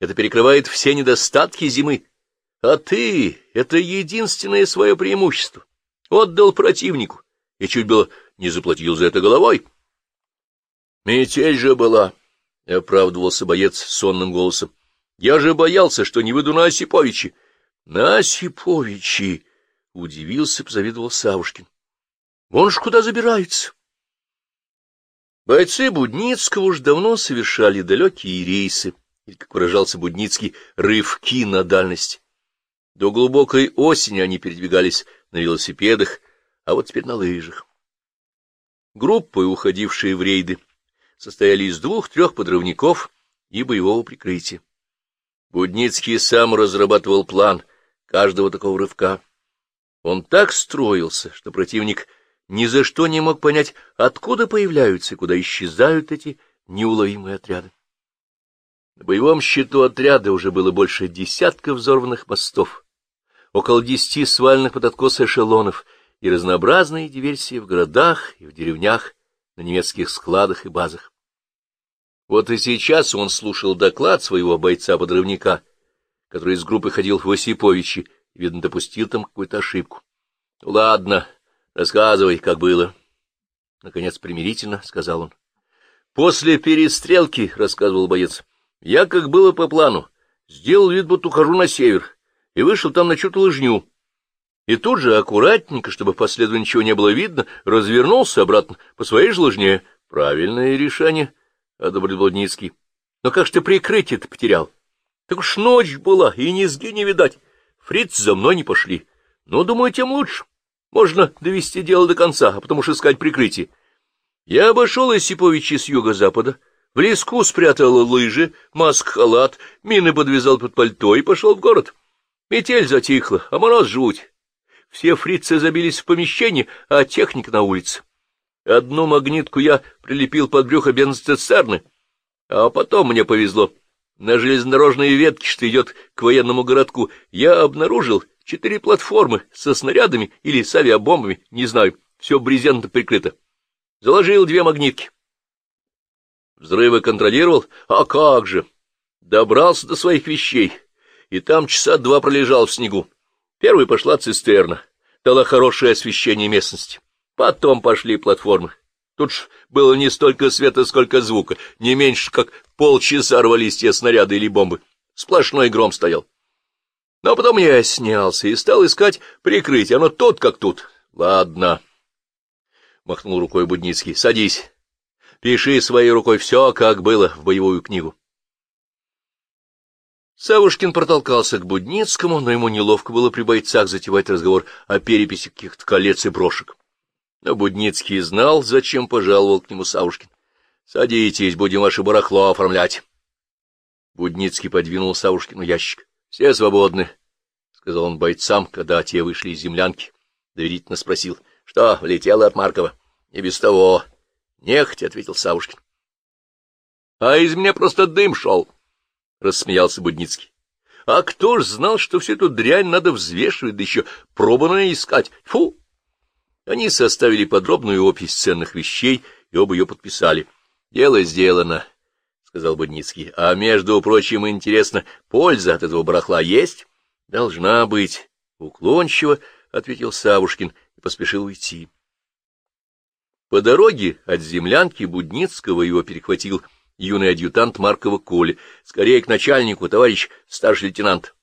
Это перекрывает все недостатки зимы. А ты — это единственное свое преимущество. Отдал противнику и чуть было не заплатил за это головой. Метель же была, — оправдывался боец сонным голосом. Я же боялся, что не выйду на Осиповичи. На Осиповичи! — удивился, позавидовал Савушкин. Вон ж куда забирается. Бойцы Будницкого уж давно совершали далекие рейсы, или, как выражался Будницкий, рывки на дальность. До глубокой осени они передвигались на велосипедах, а вот теперь на лыжах. Группы, уходившие в рейды, состояли из двух-трех подрывников и боевого прикрытия. Будницкий сам разрабатывал план каждого такого рывка. Он так строился, что противник ни за что не мог понять, откуда появляются и куда исчезают эти неуловимые отряды. На боевом счету отряда уже было больше десятка взорванных мостов, около десяти сваленных под откос эшелонов и разнообразные диверсии в городах и в деревнях, на немецких складах и базах. Вот и сейчас он слушал доклад своего бойца-подрывника, который из группы ходил в Осиповичи и, видно, допустил там какую-то ошибку. — Ладно, рассказывай, как было. Наконец, примирительно сказал он. — После перестрелки, — рассказывал боец, — я, как было по плану, сделал вид, будто ухожу на север, и вышел там на чью-то лыжню. И тут же аккуратненько, чтобы последу ничего не было видно, развернулся обратно по своей же лыжне. Правильное решение —— одобрил Блудницкий. — Но как ж ты прикрытие-то потерял? Так уж ночь была, и низги не видать. Фриц за мной не пошли. Ну, думаю, тем лучше. Можно довести дело до конца, а потом уж искать прикрытие. Я обошел Осиповича с юго-запада, в леску спрятал лыжи, маск-халат, мины подвязал под пальто и пошел в город. Метель затихла, а мороз жуть. Все фрицы забились в помещении, а техник на улице. Одну магнитку я прилепил под брюхо бензоцистерны, а потом мне повезло. На железнодорожной ветке, что идет к военному городку, я обнаружил четыре платформы со снарядами или с авиабомбами, не знаю, все брезентом прикрыто. Заложил две магнитки. Взрывы контролировал? А как же! Добрался до своих вещей, и там часа два пролежал в снегу. Первой пошла цистерна, дала хорошее освещение местности. Потом пошли платформы. Тут ж было не столько света, сколько звука, не меньше, как полчаса рвались те снаряды или бомбы. Сплошной гром стоял. Но потом я снялся и стал искать прикрытие. Оно тут как тут. Ладно. Махнул рукой Будницкий. Садись. Пиши своей рукой все, как было, в боевую книгу. Савушкин протолкался к Будницкому, но ему неловко было при бойцах затевать разговор о переписи каких-то колец и брошек. Но Будницкий знал, зачем пожаловал к нему Савушкин. — Садитесь, будем ваше барахло оформлять. Будницкий подвинул Савушкину ящик. — Все свободны, — сказал он бойцам, когда те вышли из землянки. Доверительно спросил. — Что, влетело от Маркова? — Не без того. — Нехотя, — ответил Савушкин. — А из меня просто дым шел, — рассмеялся Будницкий. — А кто ж знал, что всю эту дрянь надо взвешивать, да еще пробанное искать? Фу! Они составили подробную опись ценных вещей и оба ее подписали. — Дело сделано, — сказал Будницкий. — А между прочим, интересно, польза от этого барахла есть? — Должна быть. Уклончиво, — ответил Савушкин и поспешил уйти. По дороге от землянки Будницкого его перехватил юный адъютант Маркова Коля. — Скорее к начальнику, товарищ старший лейтенант.